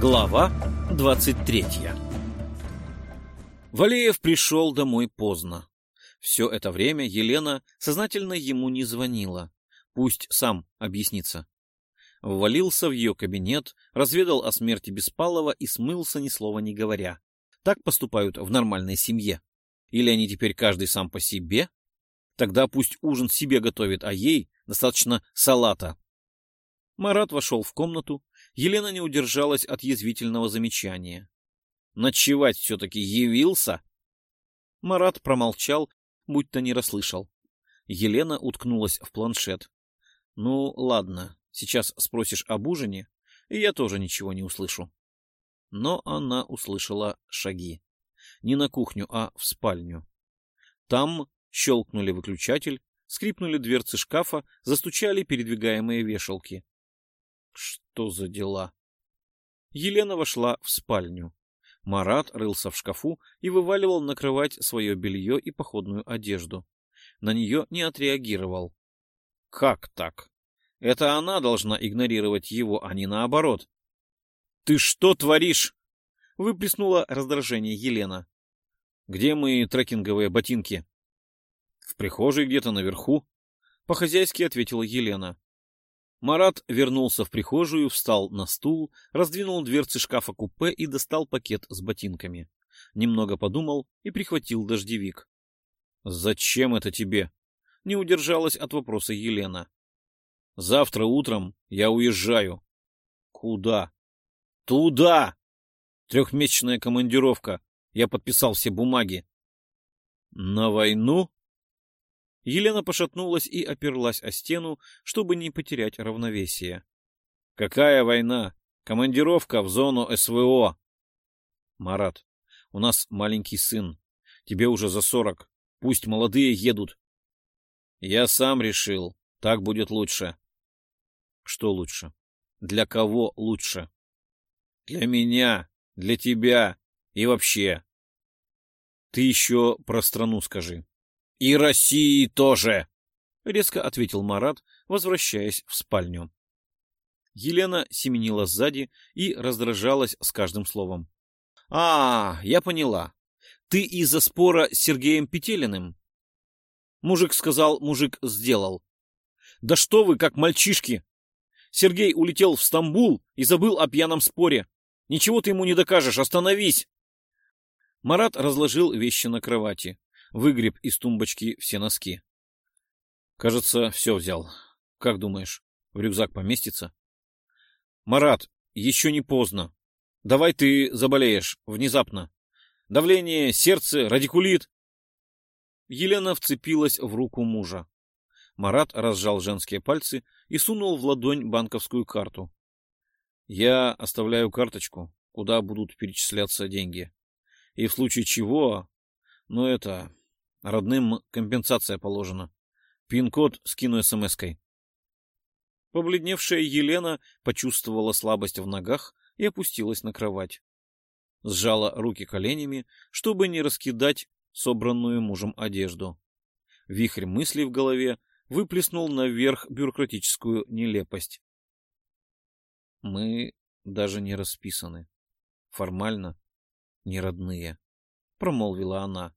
Глава 23 Валеев пришел домой поздно. Все это время Елена сознательно ему не звонила. Пусть сам объяснится. Ввалился в ее кабинет, разведал о смерти Беспалова и смылся ни слова не говоря. Так поступают в нормальной семье. Или они теперь каждый сам по себе? Тогда пусть ужин себе готовит, а ей достаточно салата. Марат вошел в комнату. Елена не удержалась от язвительного замечания. Ночевать все-таки явился? Марат промолчал, будто не расслышал. Елена уткнулась в планшет. Ну, ладно, сейчас спросишь об ужине, и я тоже ничего не услышу. Но она услышала шаги. Не на кухню, а в спальню. Там щелкнули выключатель, скрипнули дверцы шкафа, застучали передвигаемые вешалки. Что за дела? Елена вошла в спальню. Марат рылся в шкафу и вываливал на кровать свое белье и походную одежду. На нее не отреагировал. Как так? Это она должна игнорировать его, а не наоборот. — Ты что творишь? — выплеснула раздражение Елена. — Где мои трекинговые ботинки? — В прихожей где-то наверху. По-хозяйски ответила Елена. Марат вернулся в прихожую, встал на стул, раздвинул дверцы шкафа-купе и достал пакет с ботинками. Немного подумал и прихватил дождевик. — Зачем это тебе? — не удержалась от вопроса Елена. — Завтра утром я уезжаю. — Куда? — Туда! Трехмесячная командировка. Я подписал все бумаги. — На войну? Елена пошатнулась и оперлась о стену, чтобы не потерять равновесие. — Какая война? Командировка в зону СВО. — Марат, у нас маленький сын. Тебе уже за сорок. Пусть молодые едут. — Я сам решил. Так будет лучше. — Что лучше? Для кого лучше? — Для меня, для тебя и вообще. — Ты еще про страну скажи. И России тоже, — резко ответил Марат, возвращаясь в спальню. Елена семенила сзади и раздражалась с каждым словом. — А, я поняла. Ты из-за спора с Сергеем Петелиным? Мужик сказал, мужик сделал. Да что вы, как мальчишки! Сергей улетел в Стамбул и забыл о пьяном споре. Ничего ты ему не докажешь, остановись! Марат разложил вещи на кровати выгреб из тумбочки все носки. Кажется, все взял. Как думаешь, в рюкзак поместится? Марат, еще не поздно. Давай ты заболеешь внезапно. Давление, сердце, радикулит. Елена вцепилась в руку мужа. Марат разжал женские пальцы и сунул в ладонь банковскую карту. Я оставляю карточку, куда будут перечисляться деньги. И в случае чего... Ну, это... Родным компенсация положена. Пин-код скину смс-кой. Побледневшая Елена почувствовала слабость в ногах и опустилась на кровать. Сжала руки коленями, чтобы не раскидать собранную мужем одежду. Вихрь мыслей в голове выплеснул наверх бюрократическую нелепость. Мы даже не расписаны. Формально не родные, — промолвила она.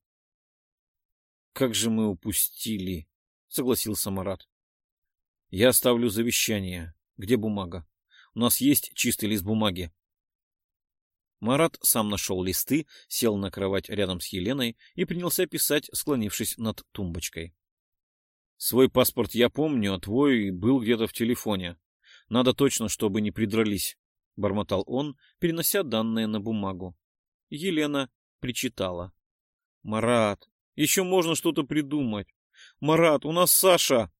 Как же мы упустили, согласился Марат. Я оставлю завещание. Где бумага? У нас есть чистый лист бумаги. Марат сам нашел листы, сел на кровать рядом с Еленой и принялся писать, склонившись над тумбочкой. Свой паспорт я помню, а твой был где-то в телефоне. Надо точно, чтобы не придрались, — бормотал он, перенося данные на бумагу. Елена причитала. — Марат, еще можно что-то придумать. Марат, у нас Саша.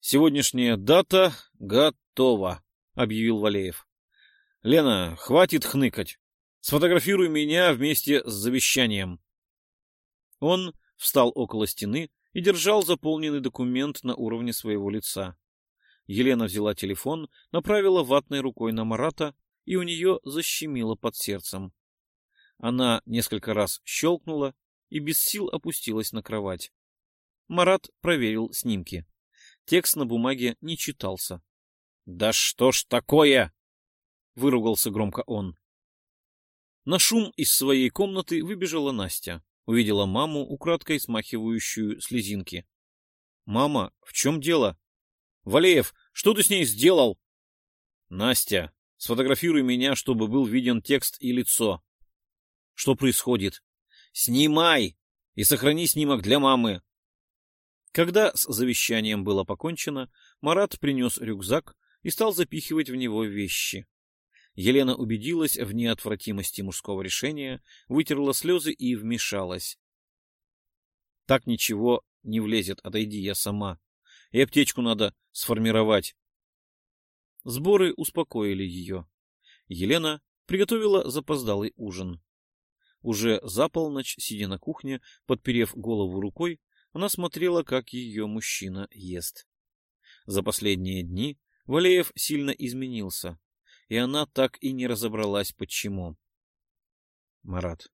Сегодняшняя дата готова, объявил Валеев. Лена, хватит хныкать. Сфотографируй меня вместе с завещанием. Он встал около стены и держал заполненный документ на уровне своего лица. Елена взяла телефон, направила ватной рукой на Марата, и у нее защемило под сердцем. Она несколько раз щелкнула, и без сил опустилась на кровать. Марат проверил снимки. Текст на бумаге не читался. — Да что ж такое? выругался громко он. На шум из своей комнаты выбежала Настя, увидела маму, украдкой смахивающую слезинки. — Мама, в чем дело? — Валеев, что ты с ней сделал? — Настя, сфотографируй меня, чтобы был виден текст и лицо. — Что происходит? — Снимай! И сохрани снимок для мамы. Когда с завещанием было покончено, Марат принес рюкзак и стал запихивать в него вещи. Елена убедилась в неотвратимости мужского решения, вытерла слезы и вмешалась. — Так ничего не влезет, отойди я сама. И аптечку надо сформировать. Сборы успокоили ее. Елена приготовила запоздалый ужин. Уже за полночь, сидя на кухне, подперев голову рукой, она смотрела, как ее мужчина ест. За последние дни Валеев сильно изменился, и она так и не разобралась, почему. — Марат,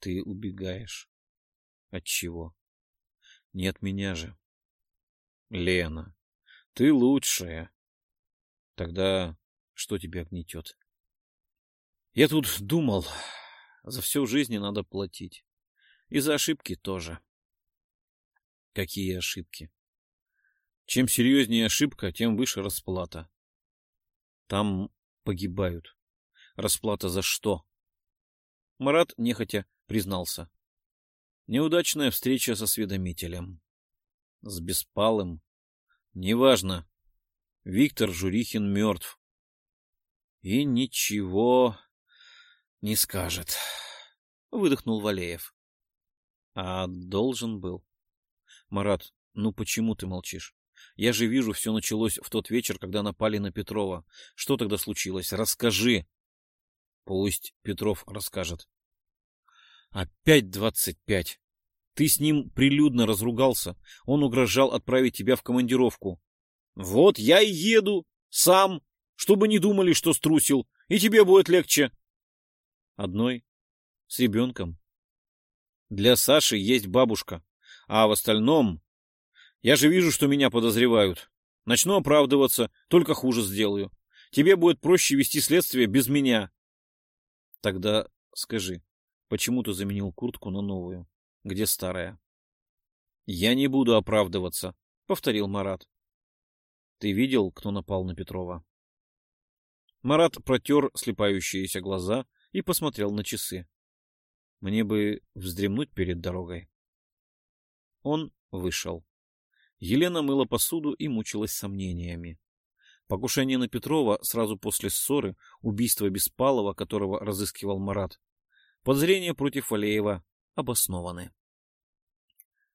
ты убегаешь. — От чего? — Не от меня же. — Лена, ты лучшая. — Тогда что тебя гнетет? — Я тут думал, за всю жизнь надо платить. И за ошибки тоже. — Какие ошибки? Чем серьезнее ошибка, тем выше расплата. Там погибают. Расплата за что? Марат нехотя признался. Неудачная встреча со осведомителем. С Беспалым. Неважно. Виктор Журихин мертв. И ничего не скажет. Выдохнул Валеев. А должен был. Марат, ну почему ты молчишь? Я же вижу, все началось в тот вечер, когда напали на Петрова. Что тогда случилось? Расскажи. Пусть Петров расскажет. Опять двадцать пять. Ты с ним прилюдно разругался. Он угрожал отправить тебя в командировку. Вот я и еду. Сам. Чтобы не думали, что струсил. И тебе будет легче. Одной? С ребенком? Для Саши есть бабушка. А в остальном я же вижу, что меня подозревают. Начну оправдываться, только хуже сделаю. Тебе будет проще вести следствие без меня. Тогда скажи, почему ты заменил куртку на новую? Где старая? Я не буду оправдываться, повторил Марат. Ты видел, кто напал на Петрова? Марат протер слепающиеся глаза и посмотрел на часы. Мне бы вздремнуть перед дорогой. Он вышел. Елена мыла посуду и мучилась сомнениями. Покушение на Петрова сразу после ссоры, убийство Беспалова, которого разыскивал Марат. Подозрения против Валеева обоснованы.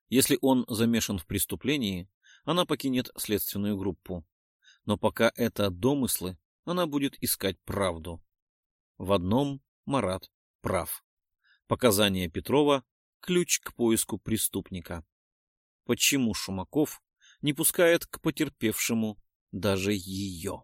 Если он замешан в преступлении, она покинет следственную группу. Но пока это домыслы, она будет искать правду. В одном Марат прав. Показания Петрова – ключ к поиску преступника почему Шумаков не пускает к потерпевшему даже ее.